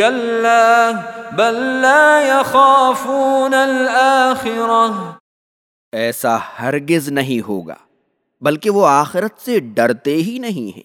كلا، بل لا يخافون الآخرة۔ ایسا ہرگز نہیں ہوگا، بلکہ وہ آخرت سے ڈرتے ہی نہیں ہیں۔